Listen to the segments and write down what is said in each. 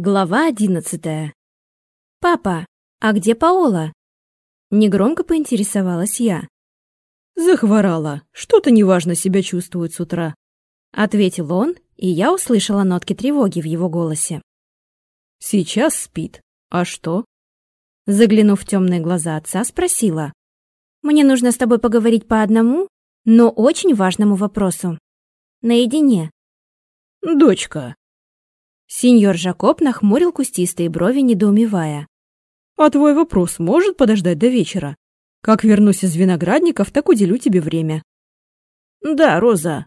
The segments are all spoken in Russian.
Глава одиннадцатая. «Папа, а где Паола?» Негромко поинтересовалась я. «Захворала. Что-то неважно себя чувствует с утра», — ответил он, и я услышала нотки тревоги в его голосе. «Сейчас спит. А что?» Заглянув в темные глаза отца, спросила. «Мне нужно с тобой поговорить по одному, но очень важному вопросу. Наедине». «Дочка», Сеньор Жакоб нахмурил кустистые брови, недоумевая. «А твой вопрос может подождать до вечера? Как вернусь из виноградников, так уделю тебе время». «Да, Роза».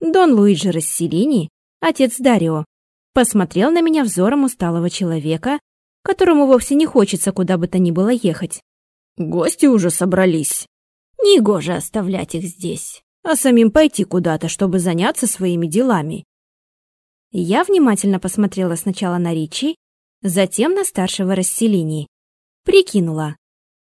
Дон Луиджи Расселини, отец Дарио, посмотрел на меня взором усталого человека, которому вовсе не хочется куда бы то ни было ехать. «Гости уже собрались. Негоже оставлять их здесь, а самим пойти куда-то, чтобы заняться своими делами. Я внимательно посмотрела сначала на Ричи, затем на старшего расселения. Прикинула.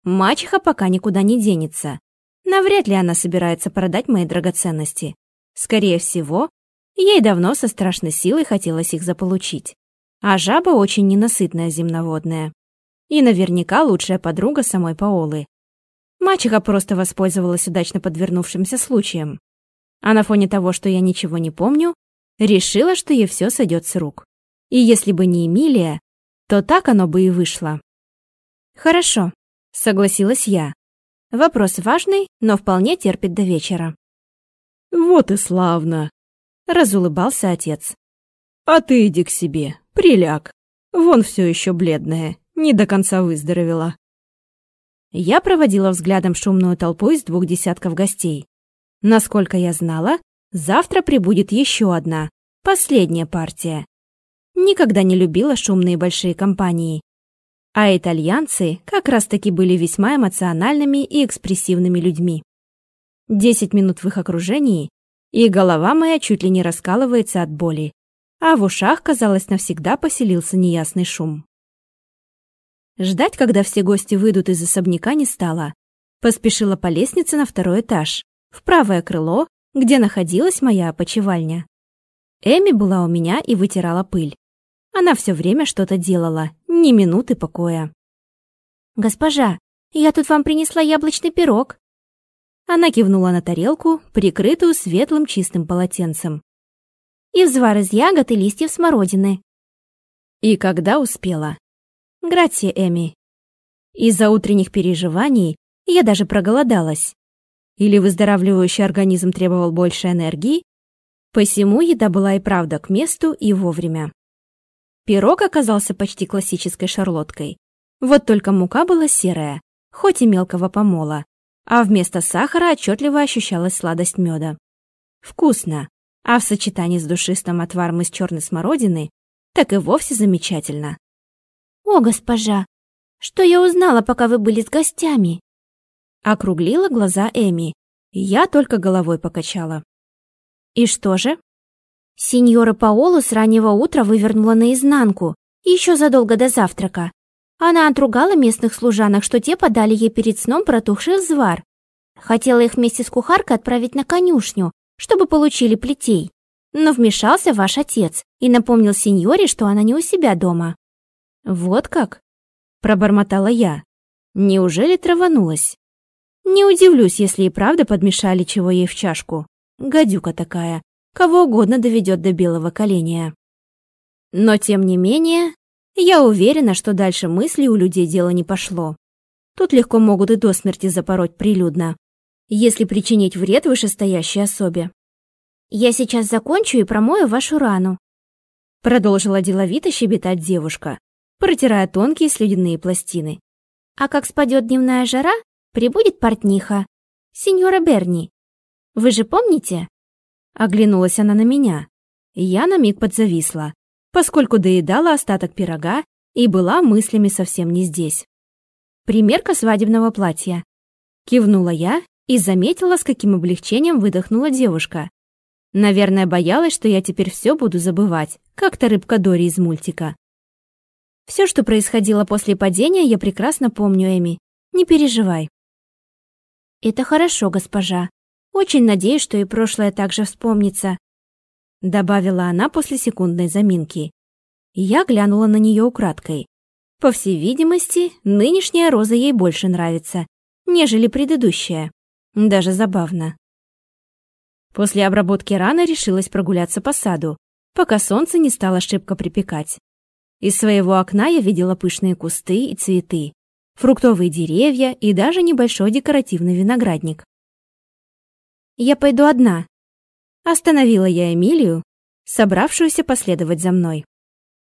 Мачеха пока никуда не денется. Навряд ли она собирается продать мои драгоценности. Скорее всего, ей давно со страшной силой хотелось их заполучить. А жаба очень ненасытная земноводная. И наверняка лучшая подруга самой Паолы. Мачеха просто воспользовалась удачно подвернувшимся случаем. А на фоне того, что я ничего не помню, решила, что ей все сойдет с рук. И если бы не Эмилия, то так оно бы и вышло. «Хорошо», — согласилась я. Вопрос важный, но вполне терпит до вечера. «Вот и славно», — разулыбался отец. «А ты иди к себе, приляг. Вон все еще бледная, не до конца выздоровела». Я проводила взглядом шумную толпу из двух десятков гостей. Насколько я знала, Завтра прибудет еще одна, последняя партия. Никогда не любила шумные большие компании. А итальянцы как раз-таки были весьма эмоциональными и экспрессивными людьми. Десять минут в их окружении, и голова моя чуть ли не раскалывается от боли, а в ушах, казалось, навсегда поселился неясный шум. Ждать, когда все гости выйдут из особняка, не стала. Поспешила по лестнице на второй этаж, в правое крыло, где находилась моя опочивальня. Эми была у меня и вытирала пыль. Она все время что-то делала, ни минуты покоя. «Госпожа, я тут вам принесла яблочный пирог». Она кивнула на тарелку, прикрытую светлым чистым полотенцем. «И взвар из ягод и листьев смородины». И когда успела. Грация, Эми. Из-за утренних переживаний я даже проголодалась. Или выздоравливающий организм требовал больше энергии? Посему еда была и правда к месту и вовремя. Пирог оказался почти классической шарлоткой. Вот только мука была серая, хоть и мелкого помола, а вместо сахара отчетливо ощущалась сладость меда. Вкусно, а в сочетании с душистым отваром из черной смородины так и вовсе замечательно. «О, госпожа, что я узнала, пока вы были с гостями?» Округлила глаза Эми. Я только головой покачала. И что же? Сеньора Паоло с раннего утра вывернула наизнанку, еще задолго до завтрака. Она отругала местных служанок, что те подали ей перед сном протухший взвар. Хотела их вместе с кухаркой отправить на конюшню, чтобы получили плетей. Но вмешался ваш отец и напомнил сеньоре, что она не у себя дома. «Вот как?» – пробормотала я. «Неужели траванулась?» Не удивлюсь, если и правда подмешали чего ей в чашку. Гадюка такая, кого угодно доведет до белого коленя. Но тем не менее, я уверена, что дальше мысли у людей дело не пошло. Тут легко могут и до смерти запороть прилюдно, если причинить вред вышестоящей особе. «Я сейчас закончу и промою вашу рану», продолжила деловито щебетать девушка, протирая тонкие слюдяные пластины. «А как спадет дневная жара, прибудет портниха, сеньора Берни. Вы же помните?» Оглянулась она на меня. Я на миг подзависла, поскольку доедала остаток пирога и была мыслями совсем не здесь. «Примерка свадебного платья». Кивнула я и заметила, с каким облегчением выдохнула девушка. Наверное, боялась, что я теперь все буду забывать, как-то рыбка Дори из мультика. Все, что происходило после падения, я прекрасно помню, Эми. Не переживай. «Это хорошо, госпожа. Очень надеюсь, что и прошлое также вспомнится», добавила она после секундной заминки. Я глянула на нее украдкой. По всей видимости, нынешняя роза ей больше нравится, нежели предыдущая. Даже забавно. После обработки раны решилась прогуляться по саду, пока солнце не стало шибко припекать. Из своего окна я видела пышные кусты и цветы, фруктовые деревья и даже небольшой декоративный виноградник. «Я пойду одна», — остановила я Эмилию, собравшуюся последовать за мной.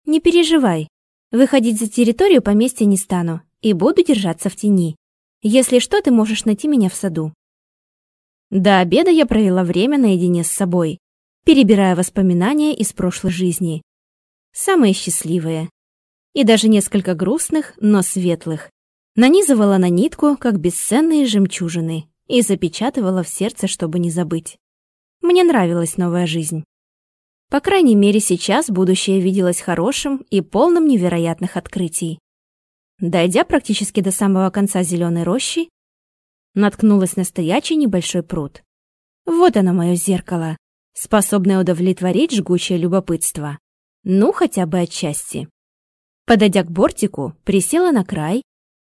«Не переживай, выходить за территорию поместья не стану и буду держаться в тени. Если что, ты можешь найти меня в саду». До обеда я провела время наедине с собой, перебирая воспоминания из прошлой жизни. Самые счастливые. И даже несколько грустных, но светлых. Нанизывала на нитку, как бесценные жемчужины, и запечатывала в сердце, чтобы не забыть. Мне нравилась новая жизнь. По крайней мере, сейчас будущее виделось хорошим и полным невероятных открытий. Дойдя практически до самого конца зеленой рощи, наткнулась на стоячий небольшой пруд. Вот оно мое зеркало, способное удовлетворить жгучее любопытство. Ну, хотя бы отчасти. Подойдя к бортику, присела на край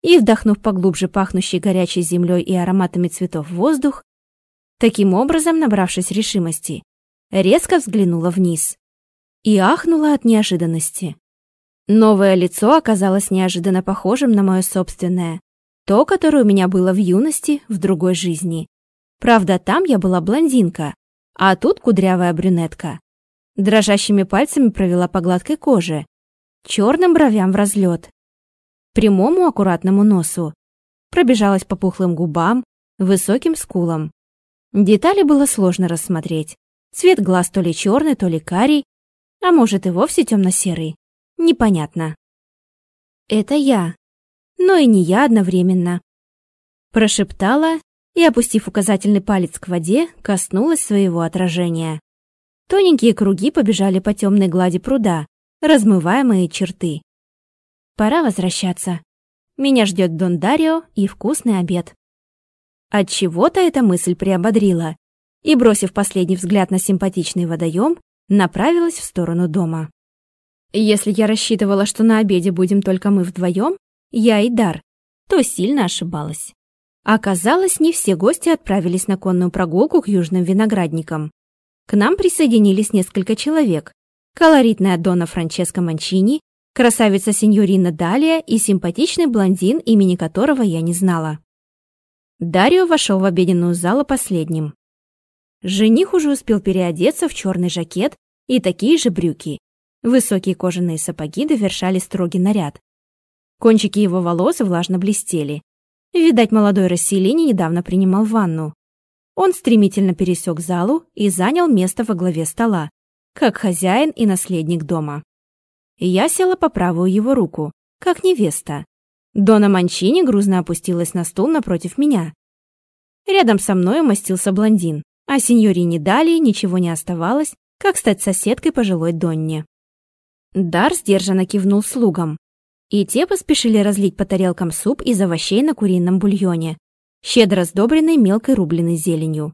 и, вдохнув поглубже пахнущий горячей землей и ароматами цветов воздух, таким образом, набравшись решимости, резко взглянула вниз и ахнула от неожиданности. Новое лицо оказалось неожиданно похожим на мое собственное, то, которое у меня было в юности, в другой жизни. Правда, там я была блондинка, а тут кудрявая брюнетка. Дрожащими пальцами провела по гладкой коже, черным бровям в разлет, прямому аккуратному носу, пробежалась по пухлым губам, высоким скулам. Детали было сложно рассмотреть. Цвет глаз то ли черный, то ли карий, а может и вовсе темно-серый. Непонятно. Это я, но и не я одновременно. Прошептала и, опустив указательный палец к воде, коснулась своего отражения. Тоненькие круги побежали по темной глади пруда, размывая мои черты. Пора возвращаться. Меня ждет Дон Дарио и вкусный обед. От чего-то эта мысль приободрила, и, бросив последний взгляд на симпатичный водоем, направилась в сторону дома. Если я рассчитывала, что на обеде будем только мы вдвоем, я и Дар, то сильно ошибалась. Оказалось, не все гости отправились на конную прогулку к южным виноградникам. К нам присоединились несколько человек. Колоритная Дона Франческо Манчини, красавица сеньорина Далия и симпатичный блондин, имени которого я не знала. Дарио вошел в обеденную залу последним. Жених уже успел переодеться в черный жакет и такие же брюки. Высокие кожаные сапоги довершали строгий наряд, Кончики его волос влажно блестели. Видать, молодой Расселини недавно принимал ванну. Он стремительно пересек залу и занял место во главе стола, как хозяин и наследник дома. Я села по правую его руку, как невеста. Дона Манчини грузно опустилась на стул напротив меня. Рядом со мной умостился блондин, а сеньорине Далии ничего не оставалось, как стать соседкой пожилой Донне. Дар сдержанно кивнул слугам, и те поспешили разлить по тарелкам суп из овощей на курином бульоне, щедро сдобренный мелкой рубленой зеленью.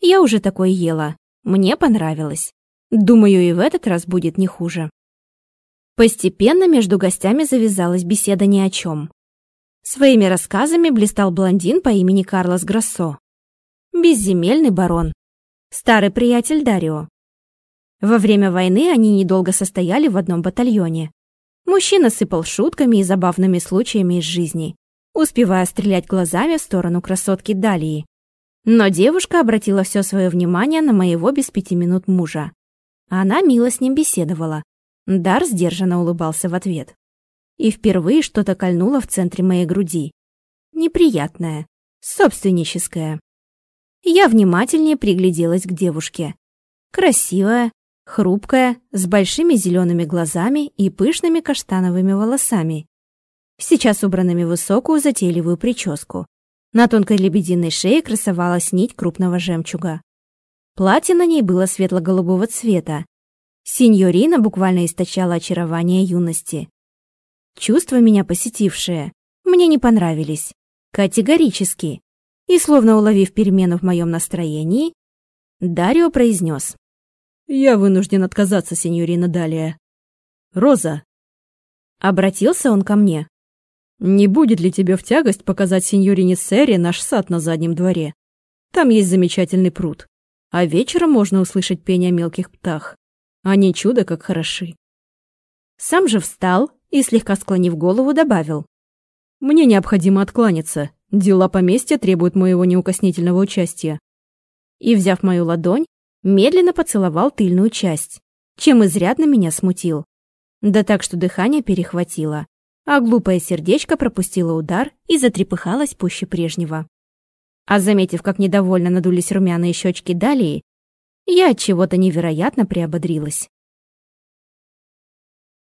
Я уже такое ела, мне понравилось. Думаю, и в этот раз будет не хуже. Постепенно между гостями завязалась беседа ни о чем. Своими рассказами блистал блондин по имени Карлос Гроссо. Безземельный барон. Старый приятель Дарио. Во время войны они недолго состояли в одном батальоне. Мужчина сыпал шутками и забавными случаями из жизни, успевая стрелять глазами в сторону красотки Далии. Но девушка обратила все свое внимание на моего без пяти минут мужа. Она мило с ним беседовала. Дар сдержанно улыбался в ответ. И впервые что-то кольнуло в центре моей груди. Неприятное, собственническое. Я внимательнее пригляделась к девушке. Красивая, хрупкая, с большими зелеными глазами и пышными каштановыми волосами, сейчас убранными в высокую затейливую прическу. На тонкой лебединой шее красовалась нить крупного жемчуга. Платье на ней было светло-голубого цвета. Синьорина буквально источала очарование юности. Чувства, меня посетившие, мне не понравились. Категорически. И, словно уловив перемену в моем настроении, Дарио произнес. «Я вынужден отказаться, сеньорина Далия». Роза!» Обратился он ко мне. «Не будет ли тебе в тягость показать сеньорине Серри наш сад на заднем дворе? Там есть замечательный пруд, а вечером можно услышать пение мелких птах. Они чудо как хороши». Сам же встал и, слегка склонив голову, добавил. «Мне необходимо откланяться. Дела поместья требуют моего неукоснительного участия». И, взяв мою ладонь, медленно поцеловал тыльную часть, чем изрядно меня смутил. Да так, что дыхание перехватило, а глупое сердечко пропустило удар и затрепыхалось пуще прежнего. А заметив, как недовольно надулись румяные щечки Далии, я от чего-то невероятно приободрилась.